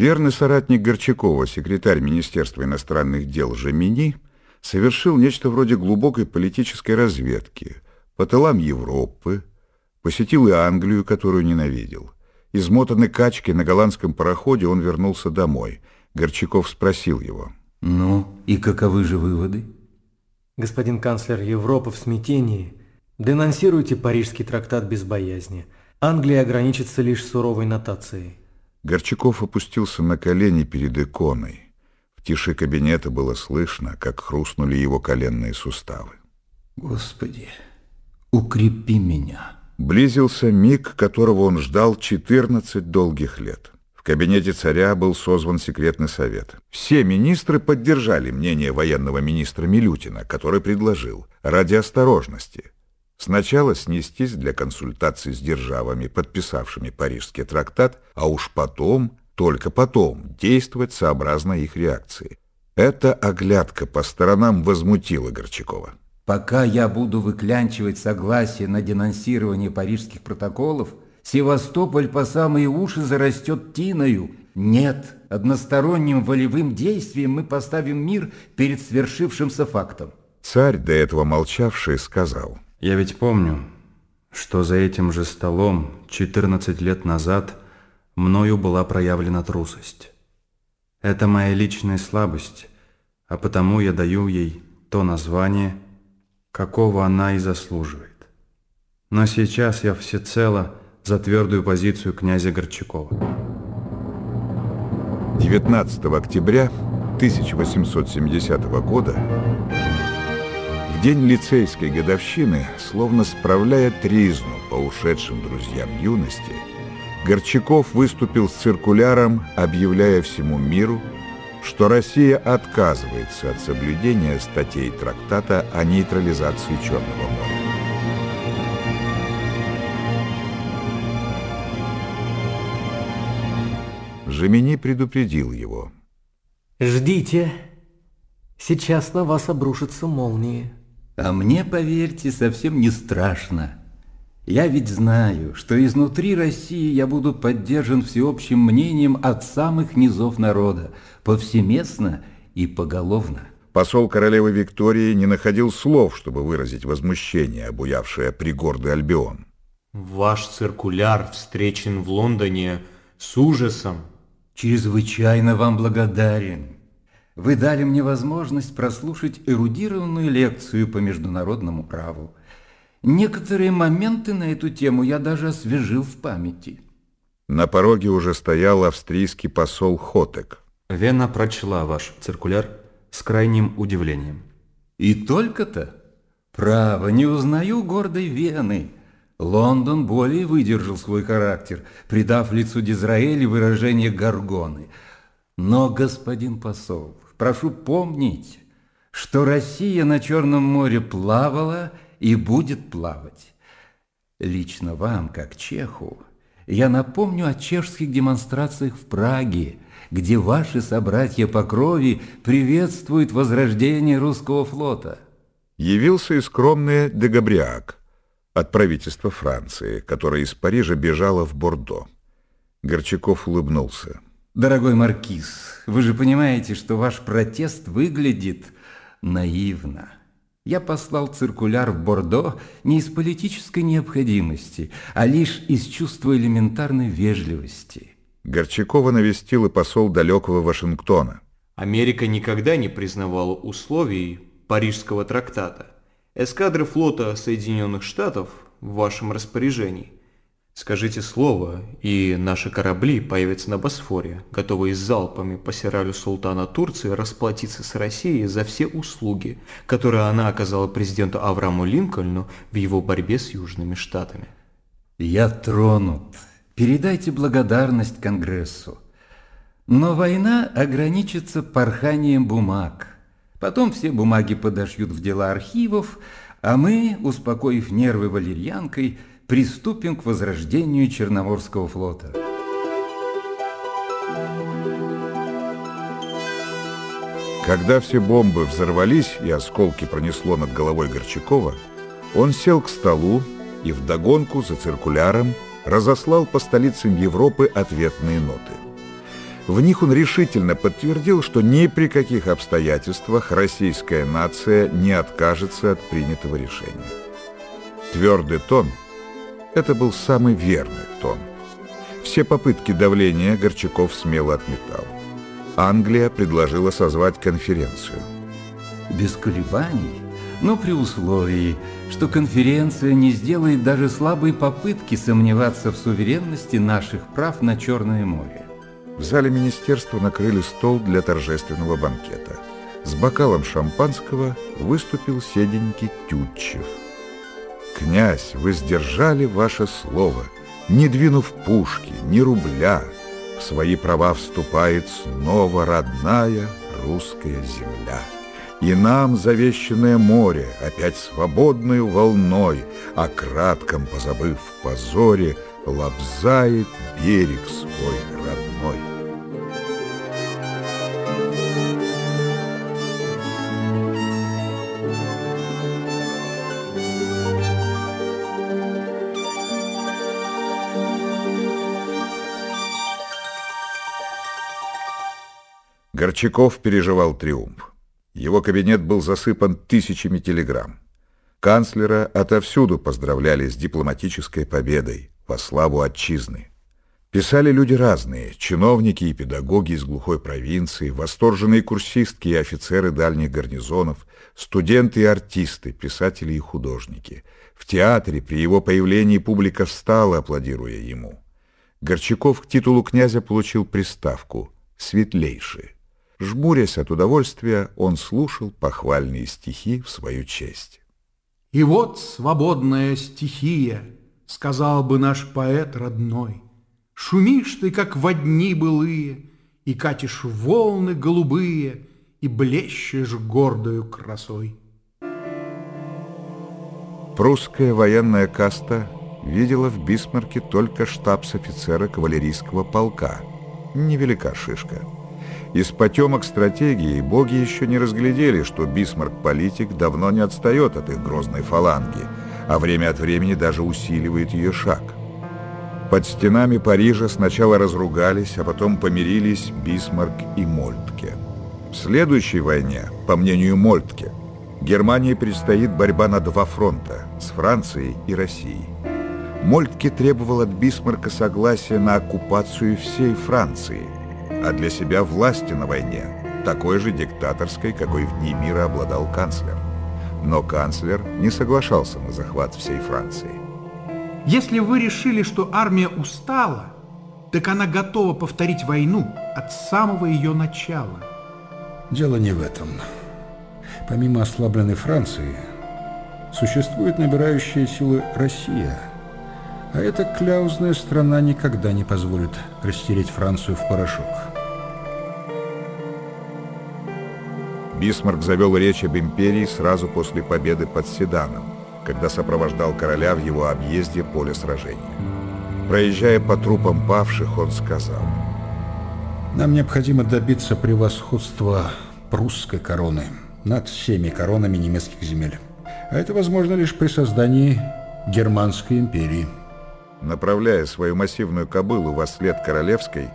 Верный соратник Горчакова, секретарь Министерства иностранных дел Жемини, совершил нечто вроде глубокой политической разведки по тылам Европы, посетил и Англию, которую ненавидел. Измотанный качки на голландском пароходе он вернулся домой. Горчаков спросил его. «Ну, и каковы же выводы?» Господин канцлер Европы в смятении. Денонсируйте Парижский трактат без боязни. Англия ограничится лишь суровой нотацией. Горчаков опустился на колени перед иконой. В тиши кабинета было слышно, как хрустнули его коленные суставы. «Господи, укрепи меня!» Близился миг, которого он ждал 14 долгих лет. В кабинете царя был созван секретный совет. Все министры поддержали мнение военного министра Милютина, который предложил, ради осторожности, сначала снестись для консультаций с державами, подписавшими Парижский трактат, а уж потом, только потом, действовать сообразно их реакции. Эта оглядка по сторонам возмутила Горчакова. «Пока я буду выклянчивать согласие на денонсирование парижских протоколов, Севастополь по самые уши зарастет тиною. Нет, односторонним волевым действием мы поставим мир перед свершившимся фактом. Царь, до этого молчавший, сказал. Я ведь помню, что за этим же столом 14 лет назад мною была проявлена трусость. Это моя личная слабость, а потому я даю ей то название, какого она и заслуживает. Но сейчас я всецело за твердую позицию князя Горчакова. 19 октября 1870 года, день лицейской годовщины, словно справляя тризну по ушедшим друзьям юности, Горчаков выступил с циркуляром, объявляя всему миру, что Россия отказывается от соблюдения статей трактата о нейтрализации Черного моря. Жемини предупредил его. «Ждите, сейчас на вас обрушится молния». А мне, поверьте, совсем не страшно. Я ведь знаю, что изнутри России я буду поддержан всеобщим мнением от самых низов народа, повсеместно и поголовно. Посол королевы Виктории не находил слов, чтобы выразить возмущение, обуявшее пригорды Альбион. Ваш циркуляр встречен в Лондоне с ужасом Чрезвычайно вам благодарен. Вы дали мне возможность прослушать эрудированную лекцию по международному праву. Некоторые моменты на эту тему я даже освежил в памяти. На пороге уже стоял австрийский посол Хотек. Вена прочла ваш циркуляр с крайним удивлением. И только-то? Право, не узнаю гордой Вены. Лондон более выдержал свой характер, придав лицу Дизраэля выражение горгоны. Но, господин посол, прошу помнить, что Россия на Черном море плавала и будет плавать. Лично вам, как чеху, я напомню о чешских демонстрациях в Праге, где ваши собратья по крови приветствуют возрождение русского флота. Явился и скромный Дегабриак от правительства Франции, которое из Парижа бежало в Бордо. Горчаков улыбнулся. Дорогой маркиз, вы же понимаете, что ваш протест выглядит наивно. Я послал циркуляр в Бордо не из политической необходимости, а лишь из чувства элементарной вежливости. Горчакова навестил и посол далекого Вашингтона. Америка никогда не признавала условий Парижского трактата. Эскадры флота Соединенных Штатов в вашем распоряжении. Скажите слово, и наши корабли появятся на Босфоре, готовые с залпами по сиралю султана Турции расплатиться с Россией за все услуги, которые она оказала президенту Аврааму Линкольну в его борьбе с Южными Штатами. Я тронут. Передайте благодарность Конгрессу. Но война ограничится порханием бумаг. Потом все бумаги подошьют в дела архивов, а мы, успокоив нервы валерьянкой, приступим к возрождению Черноморского флота. Когда все бомбы взорвались и осколки пронесло над головой Горчакова, он сел к столу и вдогонку за циркуляром разослал по столицам Европы ответные ноты. В них он решительно подтвердил, что ни при каких обстоятельствах российская нация не откажется от принятого решения. Твердый тон – это был самый верный тон. Все попытки давления Горчаков смело отметал. Англия предложила созвать конференцию. Без колебаний, но при условии, что конференция не сделает даже слабой попытки сомневаться в суверенности наших прав на Черное море. В зале министерства накрыли стол для торжественного банкета. С бокалом шампанского выступил седенький Тютчев. «Князь, вы сдержали ваше слово, не двинув пушки, ни рубля. В свои права вступает снова родная русская земля. И нам завещанное море, опять свободную волной, О кратком позабыв позоре, лобзает берег свой Горчаков переживал триумф. Его кабинет был засыпан тысячами телеграмм. Канцлера отовсюду поздравляли с дипломатической победой во славу отчизны. Писали люди разные, чиновники и педагоги из глухой провинции, восторженные курсистки и офицеры дальних гарнизонов, студенты и артисты, писатели и художники. В театре при его появлении публика встала, аплодируя ему. Горчаков к титулу князя получил приставку «светлейший». Жмурясь от удовольствия, он слушал похвальные стихи в свою честь. «И вот свободная стихия», — сказал бы наш поэт родной, «Шумишь ты, как в дни былые, и катишь волны голубые, и блещешь гордою красой». Прусская военная каста видела в Бисмарке только штабс-офицера кавалерийского полка. Невелика шишка. Из потемок стратегии боги еще не разглядели, что Бисмарк-политик давно не отстает от их грозной фаланги, а время от времени даже усиливает ее шаг. Под стенами Парижа сначала разругались, а потом помирились Бисмарк и Мольтке. В следующей войне, по мнению Мольтке, Германии предстоит борьба на два фронта – с Францией и Россией. Мольтке требовал от Бисмарка согласия на оккупацию всей Франции – а для себя власти на войне, такой же диктаторской, какой в дни мира обладал канцлер. Но канцлер не соглашался на захват всей Франции. Если вы решили, что армия устала, так она готова повторить войну от самого ее начала. Дело не в этом. Помимо ослабленной Франции, существует набирающая силы Россия. А эта кляузная страна никогда не позволит растереть Францию в порошок. Бисмарк завел речь об империи сразу после победы под Седаном, когда сопровождал короля в его объезде поля сражения. Проезжая по трупам павших, он сказал, «Нам необходимо добиться превосходства прусской короны над всеми коронами немецких земель. А это возможно лишь при создании Германской империи». Направляя свою массивную кобылу во след королевской,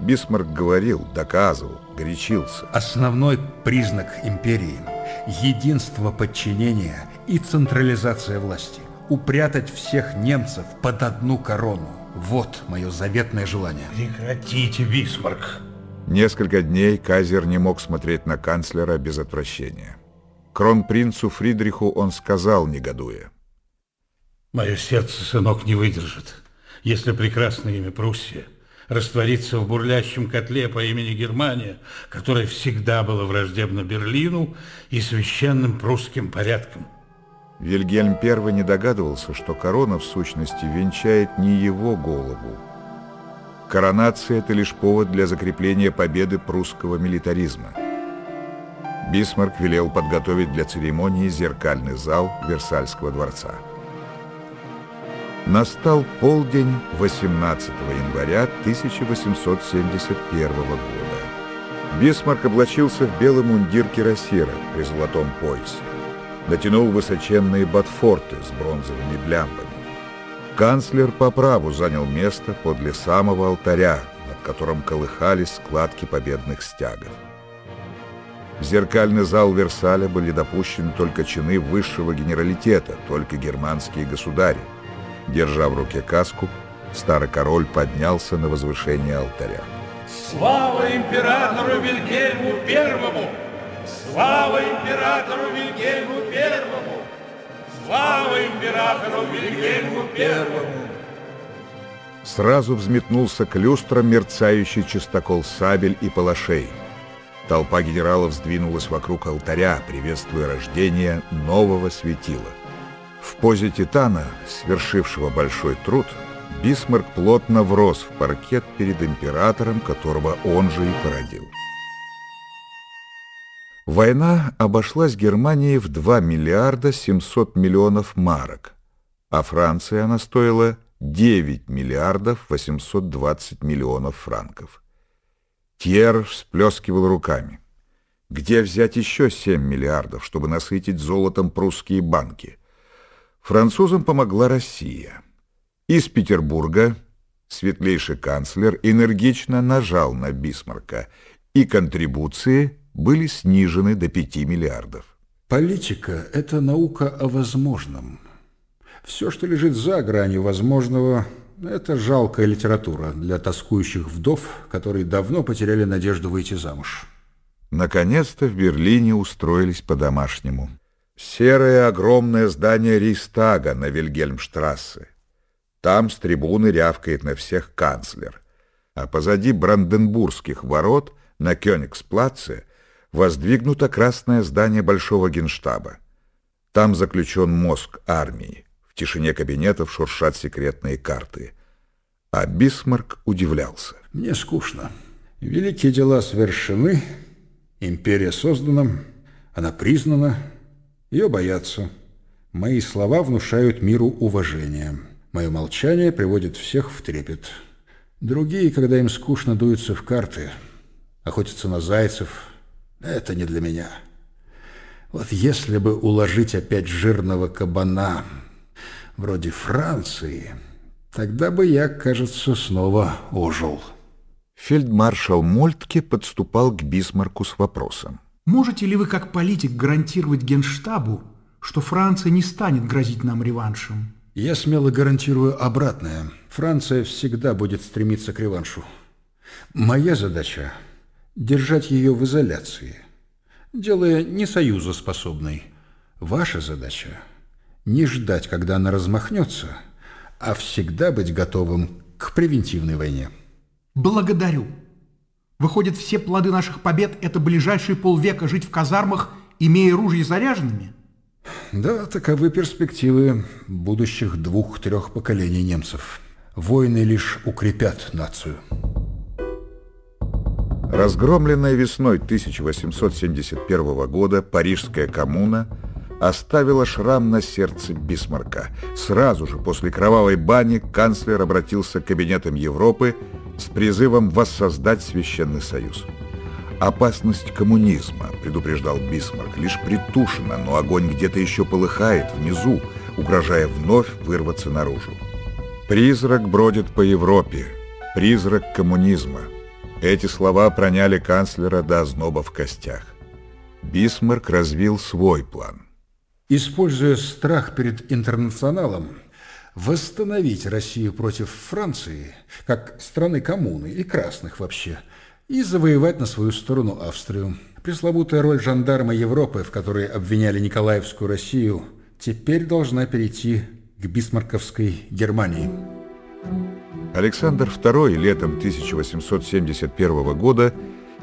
Бисмарк говорил, доказывал, горячился. Основной признак империи – единство подчинения и централизация власти. Упрятать всех немцев под одну корону – вот мое заветное желание. Прекратите, Бисмарк. Несколько дней Казер не мог смотреть на канцлера без отвращения. Кронпринцу Фридриху он сказал, негодуя. Мое сердце, сынок, не выдержит, если прекрасное имя Пруссия – раствориться в бурлящем котле по имени Германия, которое всегда было враждебно Берлину и священным прусским порядкам. Вильгельм I не догадывался, что корона в сущности венчает не его голову. Коронация – это лишь повод для закрепления победы прусского милитаризма. Бисмарк велел подготовить для церемонии зеркальный зал Версальского дворца. Настал полдень 18 января 1871 года. Бисмарк облачился в белый мундир кирасира при золотом поясе. Натянул высоченные ботфорты с бронзовыми блямбами. Канцлер по праву занял место подле самого алтаря, над котором колыхались складки победных стягов. В зеркальный зал Версаля были допущены только чины высшего генералитета, только германские государи. Держа в руке каску, старый король поднялся на возвышение алтаря. Слава императору Вильгельму Первому! Слава императору Вильгельму Первому! Слава императору Вильгельму Первому! Сразу взметнулся к люстрам мерцающий чистокол сабель и палашей. Толпа генералов сдвинулась вокруг алтаря, приветствуя рождение нового светила. В позе титана, свершившего большой труд, Бисмарк плотно врос в паркет перед императором, которого он же и породил. Война обошлась Германии в 2 миллиарда 700 миллионов марок, а Франции она стоила 9 миллиардов 820 миллионов франков. Тьер всплескивал руками. Где взять еще 7 миллиардов, чтобы насытить золотом прусские банки? Французам помогла Россия. Из Петербурга светлейший канцлер энергично нажал на Бисмарка, и контрибуции были снижены до 5 миллиардов. Политика – это наука о возможном. Все, что лежит за гранью возможного, это жалкая литература для тоскующих вдов, которые давно потеряли надежду выйти замуж. Наконец-то в Берлине устроились по-домашнему. Серое огромное здание Рейстага на Вильгельмштрассе. Там с трибуны рявкает на всех канцлер. А позади Бранденбургских ворот на Кёнигсплаце воздвигнуто красное здание Большого Генштаба. Там заключен мозг армии. В тишине кабинетов шуршат секретные карты. А Бисмарк удивлялся. Мне скучно. Великие дела совершены, империя создана, она признана, ее боятся. Мои слова внушают миру уважение. Мое молчание приводит всех в трепет. Другие, когда им скучно, дуются в карты, охотятся на зайцев. Это не для меня. Вот если бы уложить опять жирного кабана вроде Франции, тогда бы я, кажется, снова ожил. Фельдмаршал Мольтке подступал к Бисмарку с вопросом. Можете ли вы как политик гарантировать Генштабу, что Франция не станет грозить нам реваншем? Я смело гарантирую обратное. Франция всегда будет стремиться к реваншу. Моя задача – держать ее в изоляции, делая не союзоспособной. Ваша задача – не ждать, когда она размахнется, а всегда быть готовым к превентивной войне. Благодарю. Выходит, все плоды наших побед – это ближайшие полвека жить в казармах, имея ружья заряженными? Да, таковы перспективы будущих двух-трех поколений немцев. Войны лишь укрепят нацию. Разгромленная весной 1871 года Парижская коммуна – оставила шрам на сердце Бисмарка. Сразу же после кровавой бани канцлер обратился к кабинетам Европы с призывом воссоздать Священный Союз. «Опасность коммунизма», — предупреждал Бисмарк, — «лишь притушена, но огонь где-то еще полыхает внизу, угрожая вновь вырваться наружу. Призрак бродит по Европе, призрак коммунизма». Эти слова проняли канцлера до озноба в костях. Бисмарк развил свой план — используя страх перед интернационалом, восстановить Россию против Франции, как страны коммуны и красных вообще, и завоевать на свою сторону Австрию. Пресловутая роль жандарма Европы, в которой обвиняли Николаевскую Россию, теперь должна перейти к бисмарковской Германии. Александр II летом 1871 года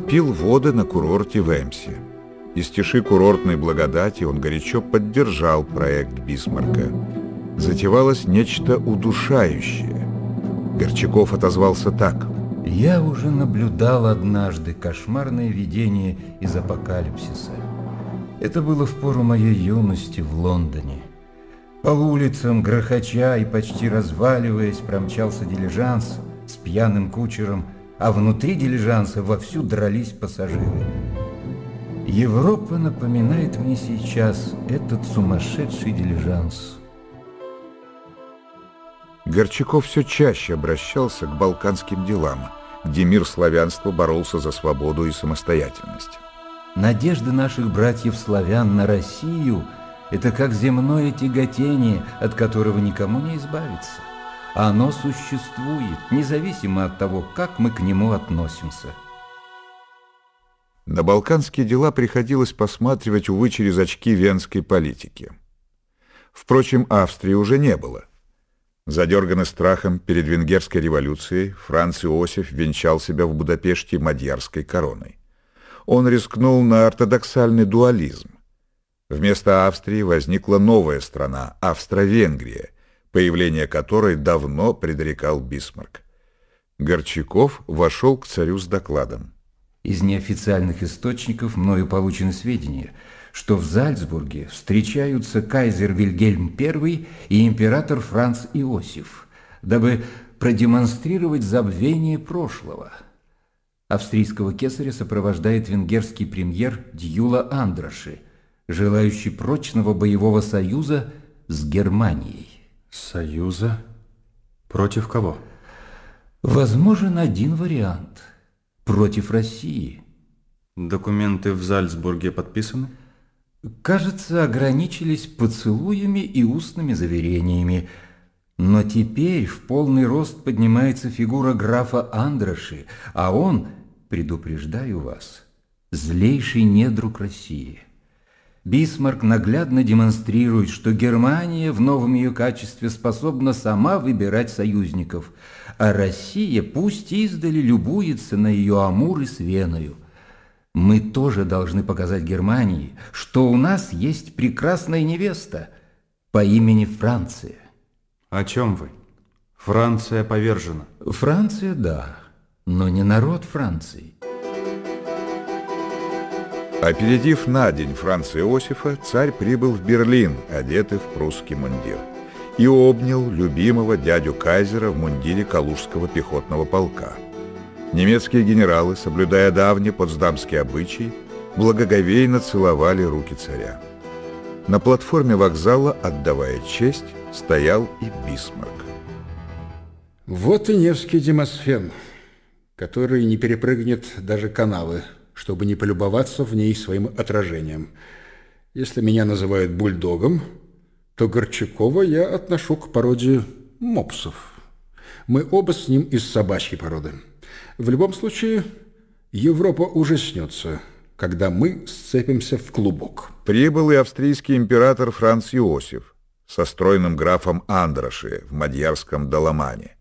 пил воды на курорте в Эмсе. Из тиши курортной благодати он горячо поддержал проект Бисмарка. Затевалось нечто удушающее. Горчаков отозвался так. «Я уже наблюдал однажды кошмарное видение из апокалипсиса. Это было в пору моей юности в Лондоне. По улицам, грохоча и почти разваливаясь, промчался дилижанс с пьяным кучером, а внутри дилижанса вовсю дрались пассажиры. Европа напоминает мне сейчас этот сумасшедший дилижанс. Горчаков все чаще обращался к балканским делам, где мир славянства боролся за свободу и самостоятельность. Надежды наших братьев-славян на Россию – это как земное тяготение, от которого никому не избавиться. Оно существует, независимо от того, как мы к нему относимся. На балканские дела приходилось посматривать, увы, через очки венской политики. Впрочем, Австрии уже не было. Задерганный страхом перед венгерской революцией, Франц Иосиф венчал себя в Будапеште мадьярской короной. Он рискнул на ортодоксальный дуализм. Вместо Австрии возникла новая страна – Австро-Венгрия, появление которой давно предрекал Бисмарк. Горчаков вошел к царю с докладом. Из неофициальных источников мною получены сведения, что в Зальцбурге встречаются кайзер Вильгельм I и император Франц Иосиф, дабы продемонстрировать забвение прошлого. Австрийского кесаря сопровождает венгерский премьер Дьюла Андраши, желающий прочного боевого союза с Германией. Союза? Против кого? Возможен один вариант – против России. Документы в Зальцбурге подписаны? Кажется, ограничились поцелуями и устными заверениями. Но теперь в полный рост поднимается фигура графа Андраши, а он, предупреждаю вас, злейший недруг России. Бисмарк наглядно демонстрирует, что Германия в новом ее качестве способна сама выбирать союзников, а Россия пусть издали любуется на ее Амур и с Веною. Мы тоже должны показать Германии, что у нас есть прекрасная невеста по имени Франция. О чем вы? Франция повержена. Франция, да, но не народ Франции. Опередив на день Франца Иосифа, царь прибыл в Берлин, одетый в прусский мундир, и обнял любимого дядю Кайзера в мундире Калужского пехотного полка. Немецкие генералы, соблюдая давние потсдамские обычаи, благоговейно целовали руки царя. На платформе вокзала, отдавая честь, стоял и Бисмарк. Вот и Невский Демосфен, который не перепрыгнет даже канавы чтобы не полюбоваться в ней своим отражением. Если меня называют бульдогом, то Горчакова я отношу к породе мопсов. Мы оба с ним из собачьей породы. В любом случае, Европа ужаснется, когда мы сцепимся в клубок. Прибыл и австрийский император Франц Иосиф со стройным графом Андроши в Мадьярском Доломане.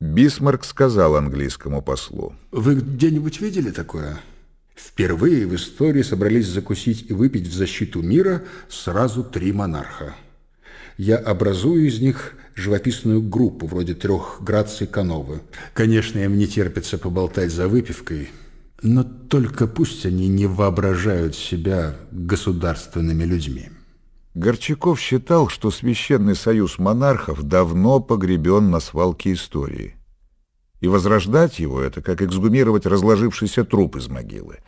Бисмарк сказал английскому послу. «Вы где-нибудь видели такое?» Впервые в истории собрались закусить и выпить в защиту мира сразу три монарха. Я образую из них живописную группу, вроде трех Граций Кановы. Конечно, им не терпится поболтать за выпивкой, но только пусть они не воображают себя государственными людьми. Горчаков считал, что Священный Союз монархов давно погребен на свалке истории. И возрождать его – это как эксгумировать разложившийся труп из могилы.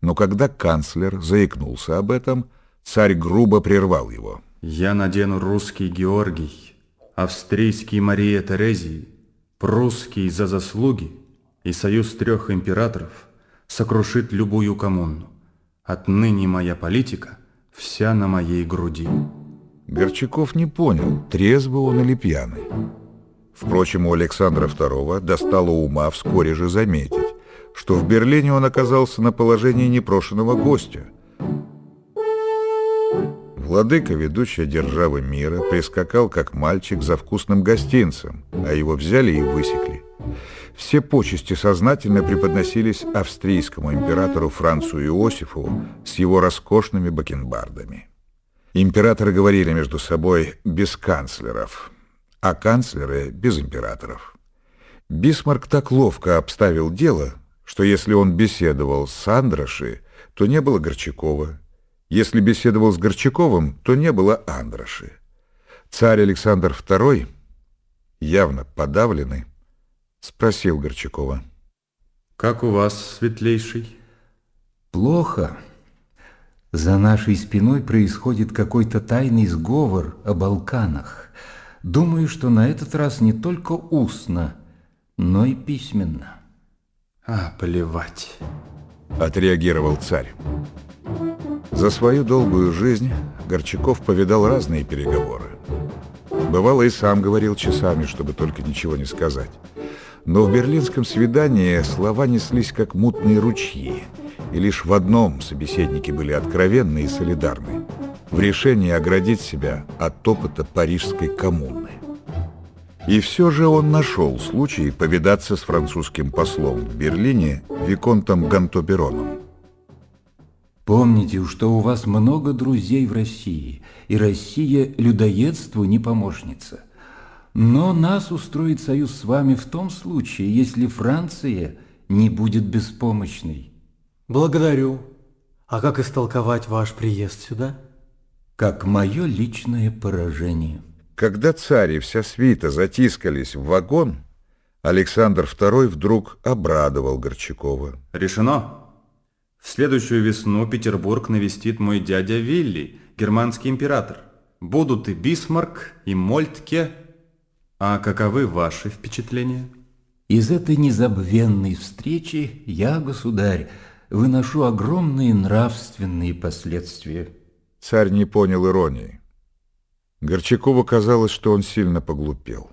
Но когда канцлер заикнулся об этом, царь грубо прервал его. «Я надену русский Георгий, австрийский Мария Терезии, прусский за заслуги, и союз трех императоров сокрушит любую коммуну. Отныне моя политика вся на моей груди». Горчаков не понял, трезвый он или пьяный. Впрочем, у Александра II достало ума вскоре же заметить, что в Берлине он оказался на положении непрошенного гостя. Владыка, ведущая державы мира, прискакал как мальчик за вкусным гостинцем, а его взяли и высекли. Все почести сознательно преподносились австрийскому императору Францу Иосифу с его роскошными бакенбардами. Императоры говорили между собой без канцлеров – а канцлеры без императоров. Бисмарк так ловко обставил дело, что если он беседовал с Андроши, то не было Горчакова. Если беседовал с Горчаковым, то не было Андроши. Царь Александр II, явно подавленный, спросил Горчакова. «Как у вас, светлейший?» «Плохо. За нашей спиной происходит какой-то тайный сговор о Балканах». Думаю, что на этот раз не только устно, но и письменно. А, плевать. Отреагировал царь. За свою долгую жизнь Горчаков повидал разные переговоры. Бывало, и сам говорил часами, чтобы только ничего не сказать. Но в берлинском свидании слова неслись как мутные ручьи, и лишь в одном собеседники были откровенны и солидарны – в решении оградить себя от опыта парижской коммуны. И все же он нашел случай повидаться с французским послом в Берлине Виконтом Гантобероном. Помните, что у вас много друзей в России, и Россия людоедству не помощница. Но нас устроит союз с вами в том случае, если Франция не будет беспомощной. Благодарю. А как истолковать ваш приезд сюда? Как мое личное поражение. Когда царь и вся свита затискались в вагон, Александр II вдруг обрадовал Горчакова. Решено. В следующую весну Петербург навестит мой дядя Вилли, германский император. Будут и Бисмарк, и Мольтке. А каковы ваши впечатления? Из этой незабвенной встречи я, государь, выношу огромные нравственные последствия. Царь не понял иронии. Горчакову казалось, что он сильно поглупел.